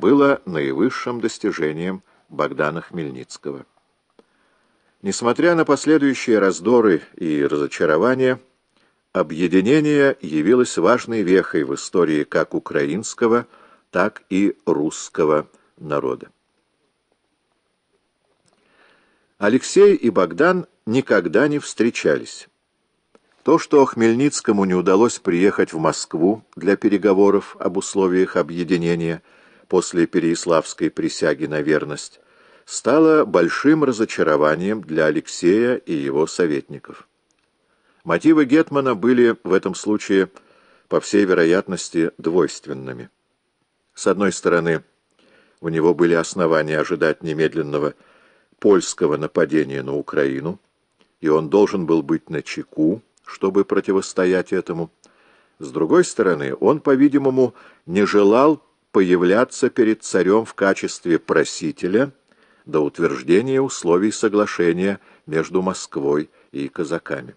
было наивысшим достижением Богдана Хмельницкого. Несмотря на последующие раздоры и разочарования, объединение явилось важной вехой в истории как украинского, так и русского народа. Алексей и Богдан никогда не встречались. То, что Хмельницкому не удалось приехать в Москву для переговоров об условиях объединения после Переяславской присяги на верность, стало большим разочарованием для Алексея и его советников. Мотивы Гетмана были в этом случае, по всей вероятности, двойственными. С одной стороны, у него были основания ожидать немедленного польского нападения на Украину, и он должен был быть на чеку, чтобы противостоять этому. С другой стороны, он, по-видимому, не желал появляться перед царем в качестве просителя до утверждения условий соглашения между Москвой и казаками.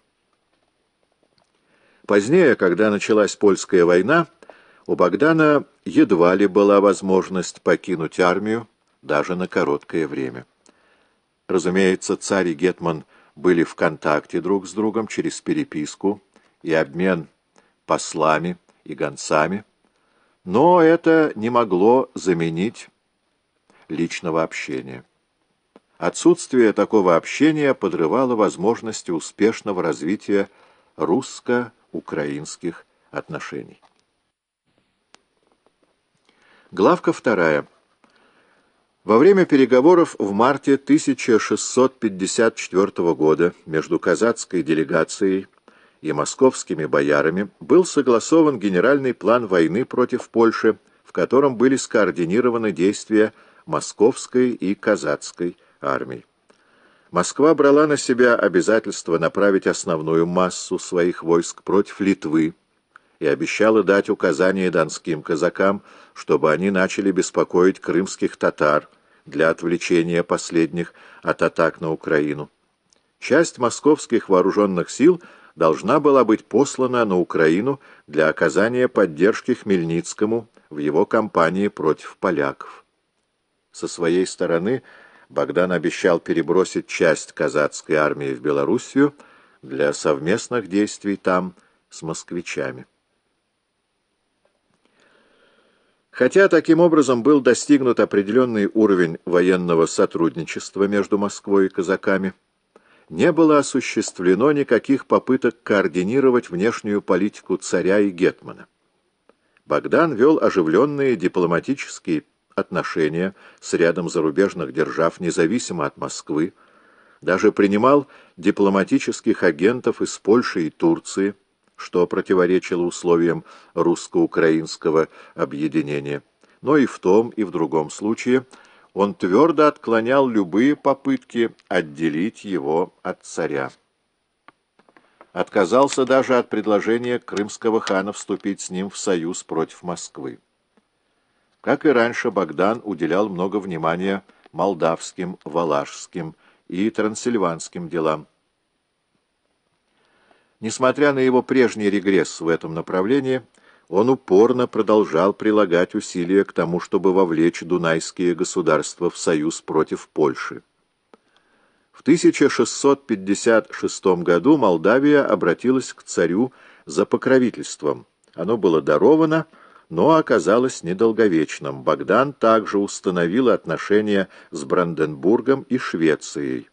Позднее, когда началась польская война, у Богдана едва ли была возможность покинуть армию даже на короткое время. Разумеется, царь и Гетман были в контакте друг с другом через переписку и обмен послами и гонцами, но это не могло заменить личного общения. Отсутствие такого общения подрывало возможности успешного развития русско-украинских отношений. Главка вторая. Во время переговоров в марте 1654 года между казацкой делегацией и московскими боярами был согласован генеральный план войны против Польши, в котором были скоординированы действия московской и казацкой армий. Москва брала на себя обязательство направить основную массу своих войск против Литвы и обещала дать указания донским казакам, чтобы они начали беспокоить крымских татар, для отвлечения последних от атак на Украину. Часть московских вооруженных сил должна была быть послана на Украину для оказания поддержки Хмельницкому в его кампании против поляков. Со своей стороны Богдан обещал перебросить часть казацкой армии в Белоруссию для совместных действий там с москвичами. Хотя таким образом был достигнут определенный уровень военного сотрудничества между Москвой и казаками, не было осуществлено никаких попыток координировать внешнюю политику царя и гетмана. Богдан вел оживленные дипломатические отношения с рядом зарубежных держав, независимо от Москвы, даже принимал дипломатических агентов из Польши и Турции, что противоречило условиям русско-украинского объединения. Но и в том, и в другом случае он твердо отклонял любые попытки отделить его от царя. Отказался даже от предложения крымского хана вступить с ним в союз против Москвы. Как и раньше, Богдан уделял много внимания молдавским, валашским и трансильванским делам. Несмотря на его прежний регресс в этом направлении, он упорно продолжал прилагать усилия к тому, чтобы вовлечь дунайские государства в союз против Польши. В 1656 году Молдавия обратилась к царю за покровительством. Оно было даровано, но оказалось недолговечным. Богдан также установил отношения с Бранденбургом и Швецией.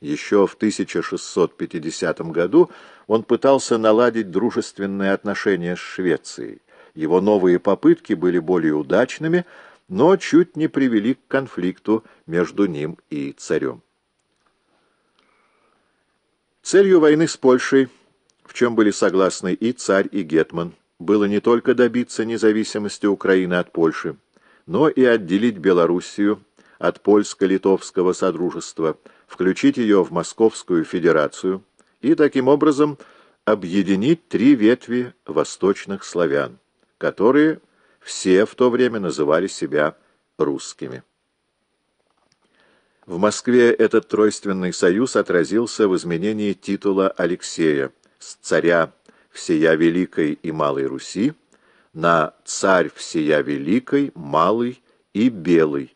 Еще в 1650 году он пытался наладить дружественные отношения с Швецией. Его новые попытки были более удачными, но чуть не привели к конфликту между ним и царем. Целью войны с Польшей, в чем были согласны и царь, и гетман, было не только добиться независимости Украины от Польши, но и отделить Белоруссию от польско-литовского содружества, включить ее в Московскую Федерацию и таким образом объединить три ветви восточных славян, которые все в то время называли себя русскими. В Москве этот тройственный союз отразился в изменении титула Алексея с царя всея Великой и Малой Руси на царь всея Великой, Малой и белый.